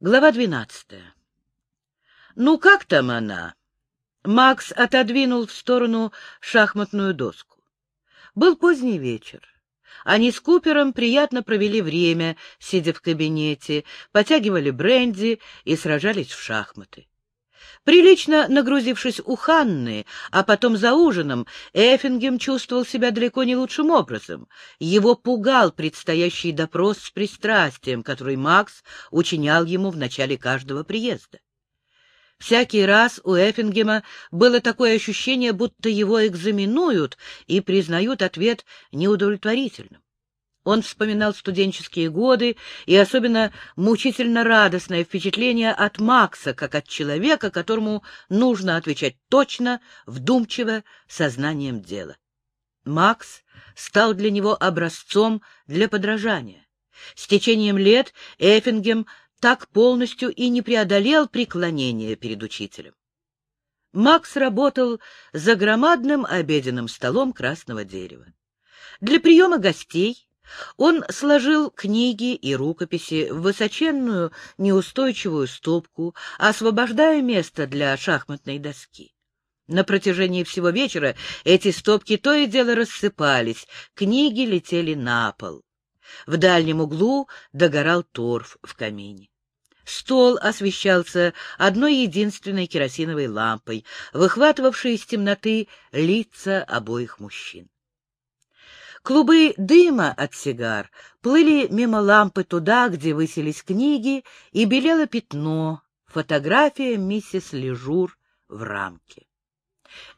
Глава двенадцатая. «Ну, как там она?» Макс отодвинул в сторону шахматную доску. Был поздний вечер. Они с Купером приятно провели время, сидя в кабинете, потягивали бренди и сражались в шахматы. Прилично нагрузившись у Ханны, а потом за ужином, Эффингем чувствовал себя далеко не лучшим образом. Его пугал предстоящий допрос с пристрастием, который Макс учинял ему в начале каждого приезда. Всякий раз у Эффингема было такое ощущение, будто его экзаменуют и признают ответ неудовлетворительным. Он вспоминал студенческие годы и особенно мучительно радостное впечатление от Макса, как от человека, которому нужно отвечать точно, вдумчиво, сознанием дела. Макс стал для него образцом для подражания. С течением лет Эффингем так полностью и не преодолел преклонение перед учителем. Макс работал за громадным обеденным столом красного дерева. Для приема гостей он сложил книги и рукописи в высоченную неустойчивую стопку, освобождая место для шахматной доски. На протяжении всего вечера эти стопки то и дело рассыпались, книги летели на пол. В дальнем углу догорал торф в камине. Стол освещался одной единственной керосиновой лампой, выхватывавшей из темноты лица обоих мужчин. Клубы дыма от сигар плыли мимо лампы туда, где высились книги, и белело пятно, фотография миссис Лежур в рамке.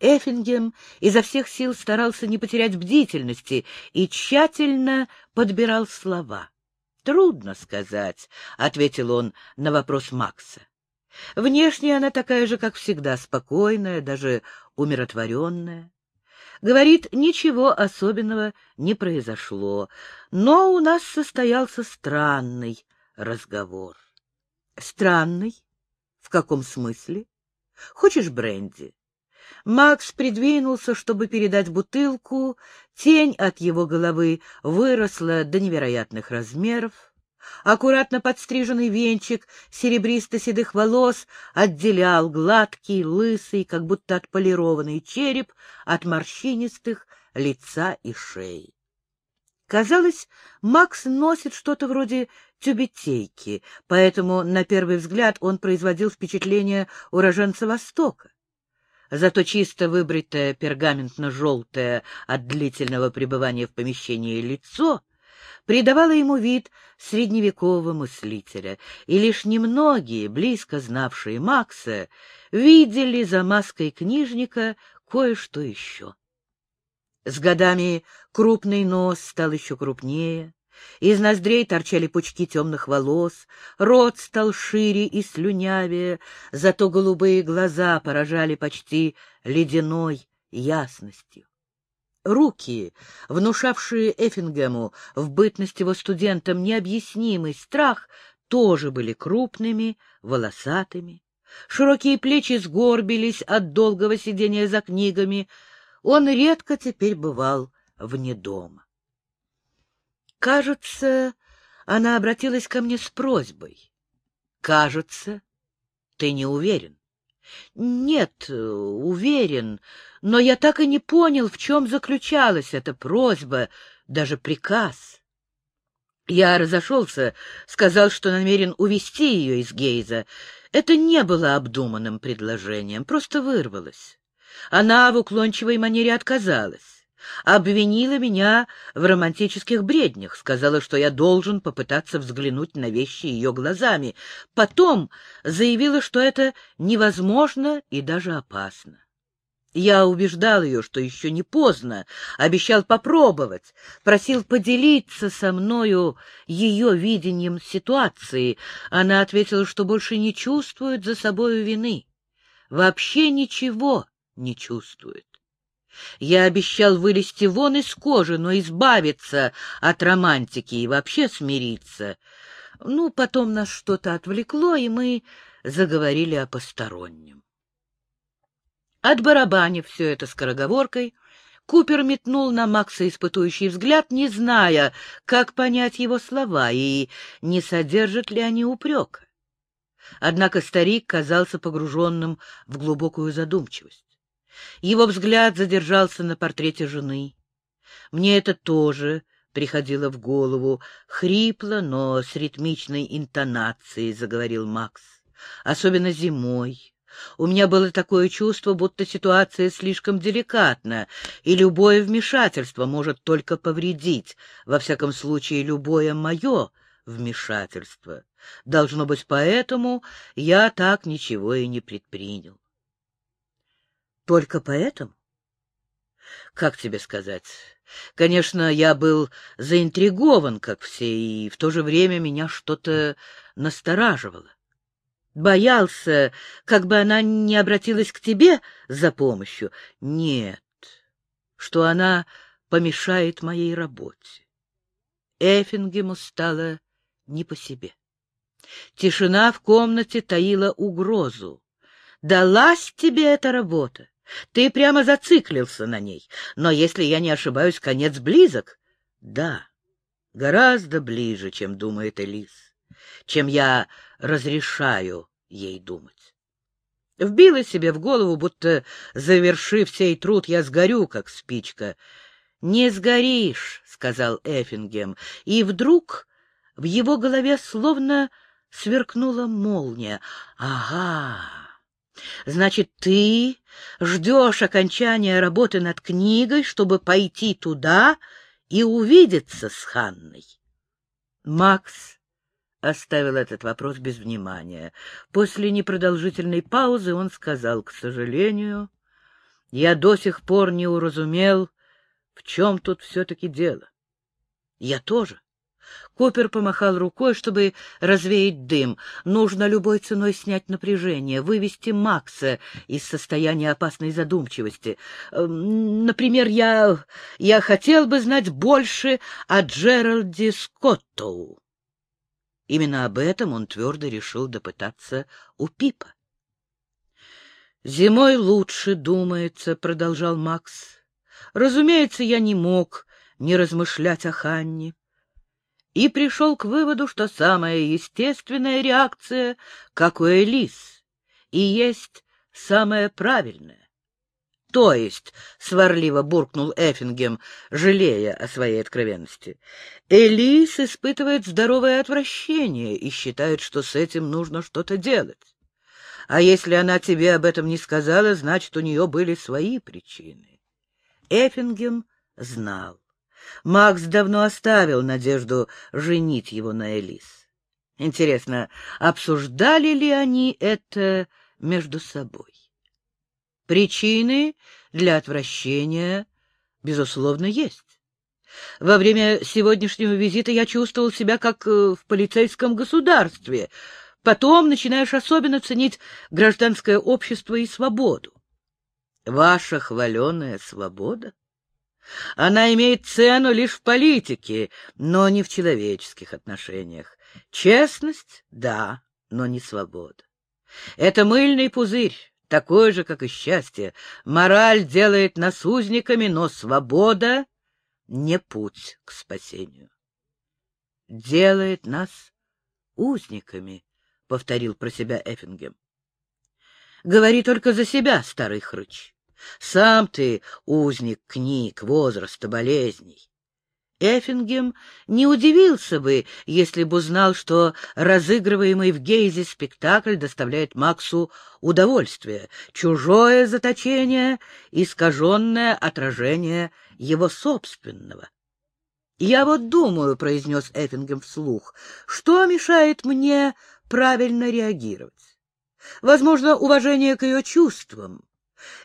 Эффингем изо всех сил старался не потерять бдительности и тщательно подбирал слова. «Трудно сказать», — ответил он на вопрос Макса. Внешне она такая же, как всегда, спокойная, даже умиротворенная. Говорит, ничего особенного не произошло, но у нас состоялся странный разговор. Странный? В каком смысле? Хочешь бренди? Макс придвинулся, чтобы передать бутылку. Тень от его головы выросла до невероятных размеров. Аккуратно подстриженный венчик серебристо-седых волос отделял гладкий, лысый, как будто отполированный череп от морщинистых лица и шеи. Казалось, Макс носит что-то вроде тюбетейки, поэтому, на первый взгляд, он производил впечатление уроженца Востока. Зато чисто выбритое пергаментно-желтое от длительного пребывания в помещении лицо придавало ему вид средневекового мыслителя, и лишь немногие, близко знавшие Макса, видели за маской книжника кое-что еще. С годами крупный нос стал еще крупнее, из ноздрей торчали пучки темных волос, рот стал шире и слюнявее, зато голубые глаза поражали почти ледяной ясностью. Руки, внушавшие Эффингему в бытность его студентам необъяснимый страх, тоже были крупными, волосатыми. Широкие плечи сгорбились от долгого сидения за книгами. Он редко теперь бывал вне дома. Кажется, она обратилась ко мне с просьбой. Кажется, ты не уверен. Нет, уверен, но я так и не понял, в чем заключалась эта просьба, даже приказ. Я разошелся, сказал, что намерен увести ее из Гейза. Это не было обдуманным предложением, просто вырвалось. Она в уклончивой манере отказалась. Обвинила меня в романтических бреднях, сказала, что я должен попытаться взглянуть на вещи ее глазами. Потом заявила, что это невозможно и даже опасно. Я убеждал ее, что еще не поздно, обещал попробовать, просил поделиться со мною ее видением ситуации. Она ответила, что больше не чувствует за собою вины, вообще ничего не чувствует. Я обещал вылезти вон из кожи, но избавиться от романтики и вообще смириться. Ну, потом нас что-то отвлекло, и мы заговорили о постороннем. От барабани все это скороговоркой, Купер метнул на Макса испытующий взгляд, не зная, как понять его слова и не содержат ли они упрека. Однако старик казался погруженным в глубокую задумчивость. Его взгляд задержался на портрете жены. Мне это тоже приходило в голову. Хрипло, но с ритмичной интонацией заговорил Макс. Особенно зимой. У меня было такое чувство, будто ситуация слишком деликатна, и любое вмешательство может только повредить, во всяком случае, любое мое вмешательство. Должно быть, поэтому я так ничего и не предпринял. Только поэтому? Как тебе сказать? Конечно, я был заинтригован, как все, и в то же время меня что-то настораживало. Боялся, как бы она не обратилась к тебе за помощью. Нет, что она помешает моей работе. Эффингему стало не по себе. Тишина в комнате таила угрозу. «Далась тебе эта работа? Ты прямо зациклился на ней. Но, если я не ошибаюсь, конец близок?» «Да, гораздо ближе, чем думает Элис, чем я разрешаю ей думать». Вбила себе в голову, будто, завершив сей труд, я сгорю, как спичка. «Не сгоришь», — сказал Эффингем, и вдруг в его голове словно сверкнула молния. «Ага! Значит, ты ждешь окончания работы над книгой, чтобы пойти туда и увидеться с Ханной?» Макс оставил этот вопрос без внимания. После непродолжительной паузы он сказал, к сожалению, я до сих пор не уразумел, в чем тут все-таки дело. Я тоже. Купер помахал рукой, чтобы развеять дым. Нужно любой ценой снять напряжение, вывести Макса из состояния опасной задумчивости. Эм, например, я, я хотел бы знать больше о Джеральде Скоттоу. Именно об этом он твердо решил допытаться у Пипа. «Зимой лучше думается», — продолжал Макс. «Разумеется, я не мог не размышлять о Ханне и пришел к выводу, что самая естественная реакция, как у Элис, и есть самая правильная. То есть, — сварливо буркнул Эффингем, жалея о своей откровенности, — Элис испытывает здоровое отвращение и считает, что с этим нужно что-то делать. А если она тебе об этом не сказала, значит, у нее были свои причины. Эффингем знал. Макс давно оставил надежду женить его на Элис. Интересно, обсуждали ли они это между собой? Причины для отвращения, безусловно, есть. Во время сегодняшнего визита я чувствовал себя как э, в полицейском государстве. Потом начинаешь особенно ценить гражданское общество и свободу. Ваша хваленая свобода? Она имеет цену лишь в политике, но не в человеческих отношениях. Честность — да, но не свобода. Это мыльный пузырь, такой же, как и счастье. Мораль делает нас узниками, но свобода — не путь к спасению. «Делает нас узниками», — повторил про себя Эффингем. «Говори только за себя, старый хрыч. Сам ты узник книг, возраста, болезней. Эффингем не удивился бы, если бы узнал, что разыгрываемый в Гейзе спектакль доставляет Максу удовольствие, чужое заточение, искаженное отражение его собственного. «Я вот думаю», — произнес Эффингем вслух, — «что мешает мне правильно реагировать? Возможно, уважение к ее чувствам,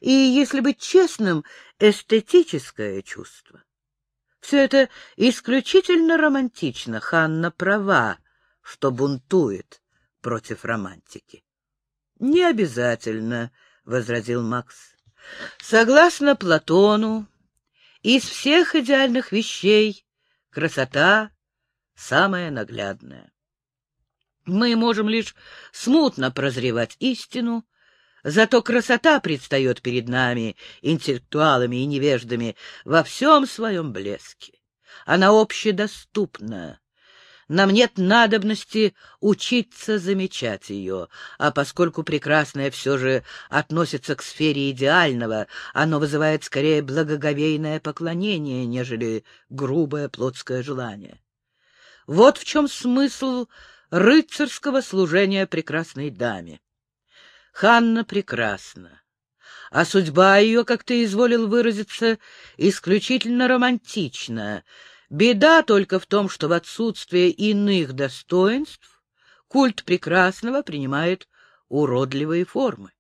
и, если быть честным, эстетическое чувство. Все это исключительно романтично. Ханна права, что бунтует против романтики. — Не обязательно, — возразил Макс. — Согласно Платону, из всех идеальных вещей красота самая наглядная. Мы можем лишь смутно прозревать истину, Зато красота предстает перед нами, интеллектуалами и невеждами, во всем своем блеске. Она общедоступна. нам нет надобности учиться замечать ее, а поскольку прекрасное все же относится к сфере идеального, оно вызывает скорее благоговейное поклонение, нежели грубое плотское желание. Вот в чем смысл рыцарского служения прекрасной даме. Ханна прекрасна, а судьба ее, как ты изволил выразиться, исключительно романтична, Беда только в том, что в отсутствие иных достоинств культ прекрасного принимает уродливые формы.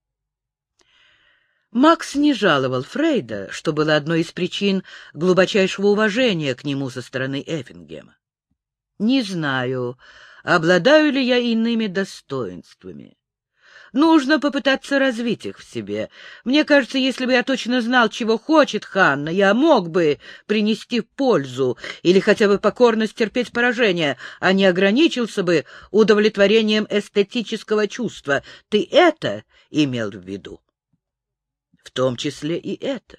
Макс не жаловал Фрейда, что было одной из причин глубочайшего уважения к нему со стороны Эффингема. Не знаю, обладаю ли я иными достоинствами. Нужно попытаться развить их в себе. Мне кажется, если бы я точно знал, чего хочет Ханна, я мог бы принести пользу или хотя бы покорно стерпеть поражение, а не ограничился бы удовлетворением эстетического чувства. Ты это имел в виду? В том числе и это.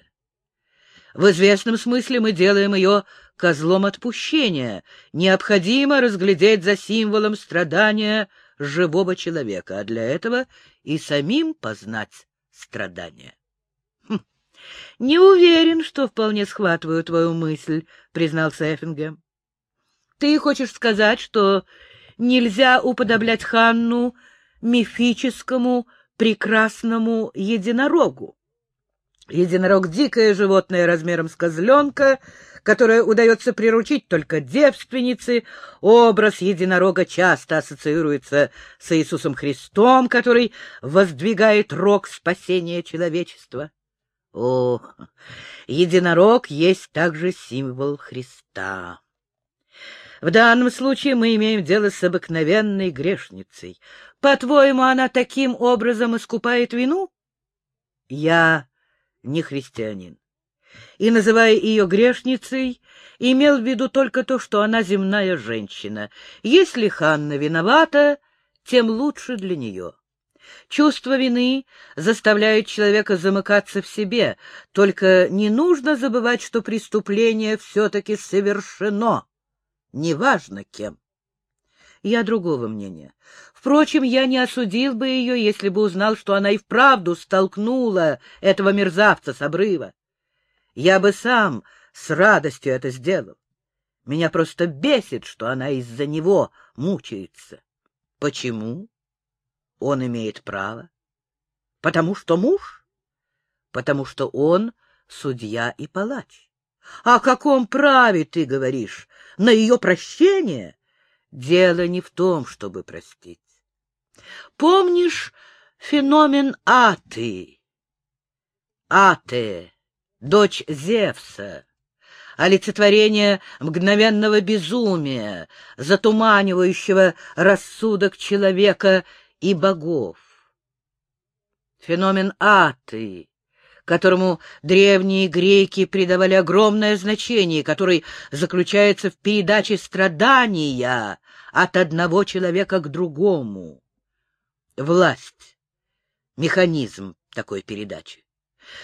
В известном смысле мы делаем ее козлом отпущения. Необходимо разглядеть за символом страдания — живого человека, а для этого и самим познать страдания. Хм, — Не уверен, что вполне схватываю твою мысль, — признался Эффингем. — Ты хочешь сказать, что нельзя уподоблять Ханну мифическому прекрасному единорогу? Единорог — дикое животное размером с козленка, которое удается приручить только девственнице. Образ единорога часто ассоциируется с Иисусом Христом, который воздвигает рог спасения человечества. О, единорог есть также символ Христа. В данном случае мы имеем дело с обыкновенной грешницей. По-твоему, она таким образом искупает вину? Я не христианин и, называя ее грешницей, имел в виду только то, что она земная женщина. Если Ханна виновата, тем лучше для нее. Чувство вины заставляет человека замыкаться в себе, только не нужно забывать, что преступление все-таки совершено, неважно кем. Я другого мнения. Впрочем, я не осудил бы ее, если бы узнал, что она и вправду столкнула этого мерзавца с обрыва. Я бы сам с радостью это сделал. Меня просто бесит, что она из-за него мучается. Почему? Он имеет право. Потому что муж? Потому что он судья и палач. О каком праве ты говоришь? На ее прощение? Дело не в том, чтобы простить. Помнишь феномен Аты? Ате дочь Зевса, олицетворение мгновенного безумия, затуманивающего рассудок человека и богов. Феномен Аты, которому древние греки придавали огромное значение, который заключается в передаче страдания от одного человека к другому. Власть — механизм такой передачи.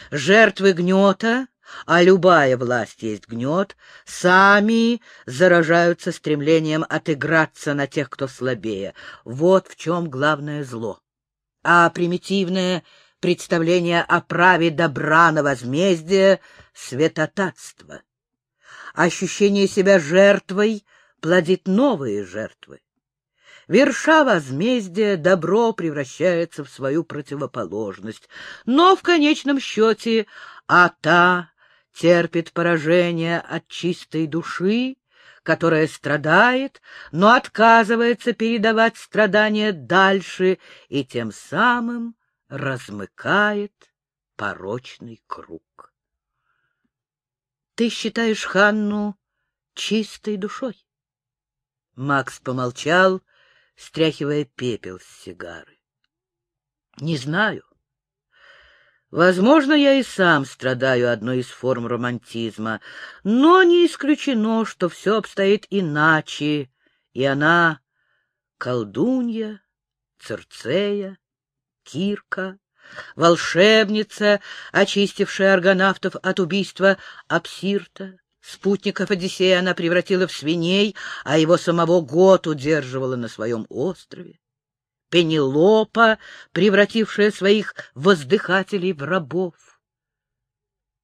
Жертвы гнета, а любая власть есть гнет, сами заражаются стремлением отыграться на тех, кто слабее. Вот в чем главное зло. А примитивное представление о праве добра на возмездие — святотатство. Ощущение себя жертвой плодит новые жертвы. Верша возмездие, добро превращается в свою противоположность. Но в конечном счете Ата терпит поражение от чистой души, которая страдает, но отказывается передавать страдания дальше и тем самым размыкает порочный круг. Ты считаешь Ханну чистой душой? Макс помолчал, стряхивая пепел с сигары. Не знаю. Возможно, я и сам страдаю одной из форм романтизма, но не исключено, что все обстоит иначе, и она — колдунья, Церцея, Кирка, волшебница, очистившая аргонавтов от убийства Апсирта, Спутников Одиссея она превратила в свиней, а его самого год удерживала на своем острове. Пенелопа, превратившая своих воздыхателей в рабов.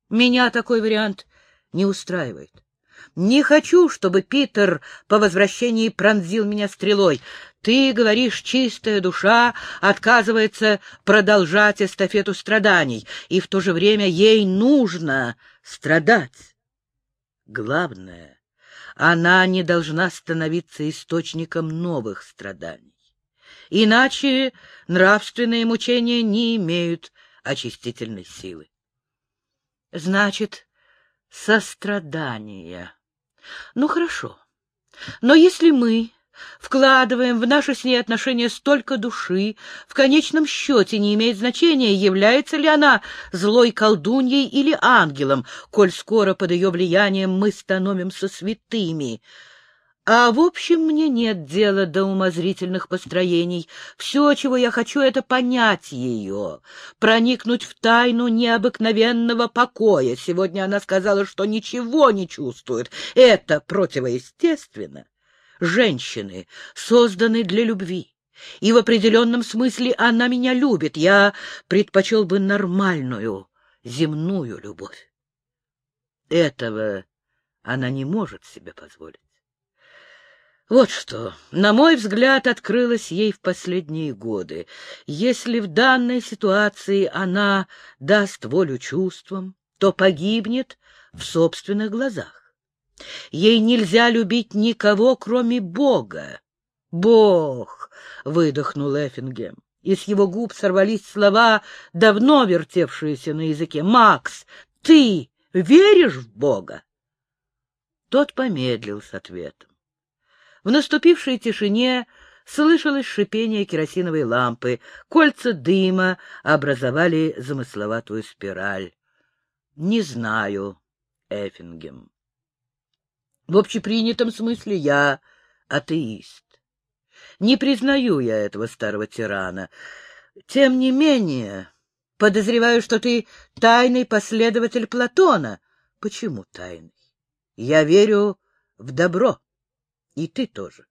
Меня такой вариант не устраивает. Не хочу, чтобы Питер по возвращении пронзил меня стрелой. Ты, говоришь, чистая душа отказывается продолжать эстафету страданий, и в то же время ей нужно страдать. Главное, она не должна становиться источником новых страданий. Иначе нравственные мучения не имеют очистительной силы. Значит, сострадание. Ну, хорошо. Но если мы вкладываем в наши с ней отношения столько души, в конечном счете не имеет значения, является ли она злой колдуньей или ангелом, коль скоро под ее влиянием мы становимся святыми. А в общем, мне нет дела до умозрительных построений. Все, чего я хочу, — это понять ее, проникнуть в тайну необыкновенного покоя. Сегодня она сказала, что ничего не чувствует. Это противоестественно. Женщины созданы для любви. И в определенном смысле она меня любит. Я предпочел бы нормальную, земную любовь. Этого она не может себе позволить. Вот что, на мой взгляд, открылось ей в последние годы. Если в данной ситуации она даст волю чувствам, то погибнет в собственных глазах. Ей нельзя любить никого, кроме Бога. «Бог!» — выдохнул Эффингем. И с его губ сорвались слова, давно вертевшиеся на языке. «Макс, ты веришь в Бога?» Тот помедлил с ответом. В наступившей тишине слышалось шипение керосиновой лампы, кольца дыма образовали замысловатую спираль. Не знаю, Эффингем. В общепринятом смысле я атеист. Не признаю я этого старого тирана. Тем не менее, подозреваю, что ты тайный последователь Платона. Почему тайный? Я верю в добро. И ты тоже.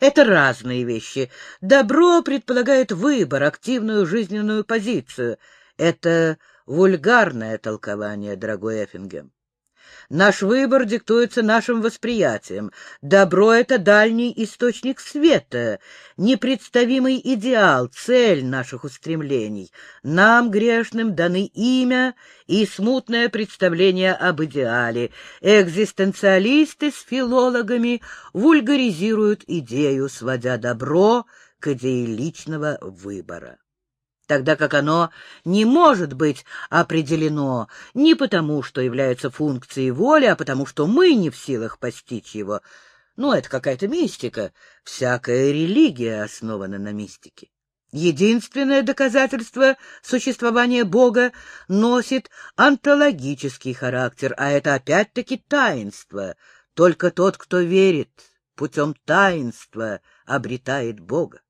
Это разные вещи. Добро предполагает выбор, активную жизненную позицию. Это вульгарное толкование, дорогой Эффингем. Наш выбор диктуется нашим восприятием. Добро — это дальний источник света, непредставимый идеал, цель наших устремлений. Нам, грешным, даны имя и смутное представление об идеале. Экзистенциалисты с филологами вульгаризируют идею, сводя добро к идее личного выбора тогда как оно не может быть определено не потому, что является функцией воли, а потому что мы не в силах постичь его. Ну, это какая-то мистика. Всякая религия основана на мистике. Единственное доказательство существования Бога носит онтологический характер, а это опять-таки таинство. Только тот, кто верит путем таинства, обретает Бога.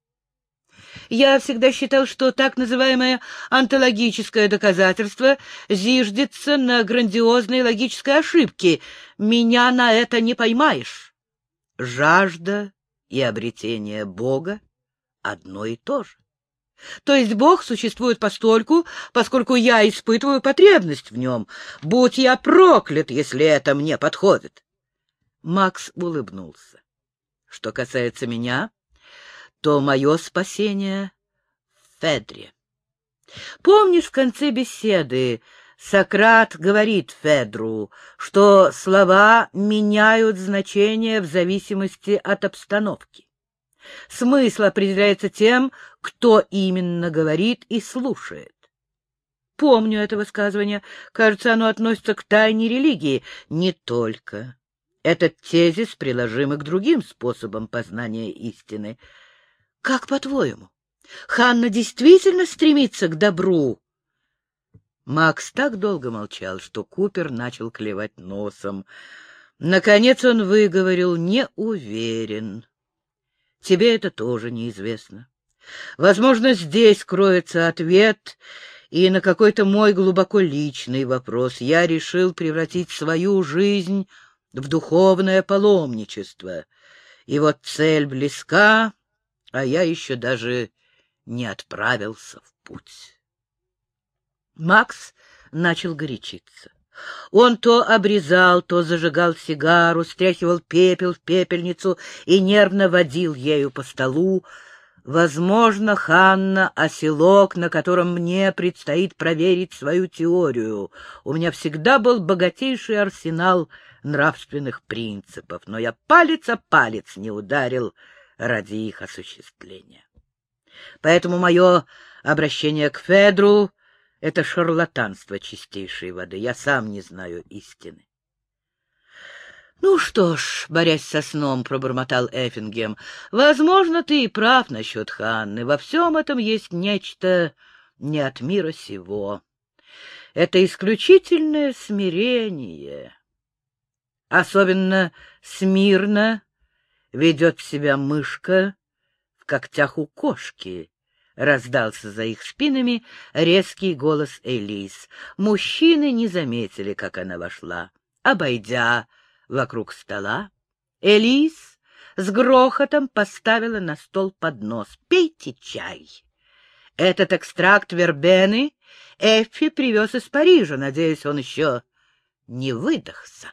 Я всегда считал, что так называемое онтологическое доказательство зиждется на грандиозной логической ошибке. Меня на это не поймаешь. Жажда и обретение Бога одно и то же. То есть Бог существует постольку, поскольку я испытываю потребность в нем. Будь я проклят, если это мне подходит. Макс улыбнулся. Что касается меня, то мое спасение Федре. Помнишь, в конце беседы Сократ говорит Федру, что слова меняют значение в зависимости от обстановки. Смысл определяется тем, кто именно говорит и слушает. Помню это высказывание. Кажется, оно относится к тайне религии. Не только. Этот тезис приложим и к другим способам познания истины. Как по-твоему, Ханна действительно стремится к добру? Макс так долго молчал, что Купер начал клевать носом. Наконец он выговорил «не уверен». Тебе это тоже неизвестно. Возможно, здесь кроется ответ и на какой-то мой глубоко личный вопрос. Я решил превратить свою жизнь в духовное паломничество. И вот цель близка, а я еще даже не отправился в путь. Макс начал горячиться. Он то обрезал, то зажигал сигару, стряхивал пепел в пепельницу и нервно водил ею по столу. Возможно, Ханна — оселок, на котором мне предстоит проверить свою теорию. У меня всегда был богатейший арсенал нравственных принципов, но я палец о палец не ударил ради их осуществления. Поэтому мое обращение к Федру — это шарлатанство чистейшей воды. Я сам не знаю истины. — Ну что ж, — борясь со сном, — пробормотал Эффингем, — возможно, ты и прав насчет Ханны. Во всем этом есть нечто не от мира сего. Это исключительное смирение. Особенно смирно ведет себя мышка в когтях у кошки, — раздался за их спинами резкий голос Элис. Мужчины не заметили, как она вошла. Обойдя вокруг стола, Элис с грохотом поставила на стол поднос. «Пейте чай!» Этот экстракт вербены Эффи привез из Парижа. Надеюсь, он еще не выдохся.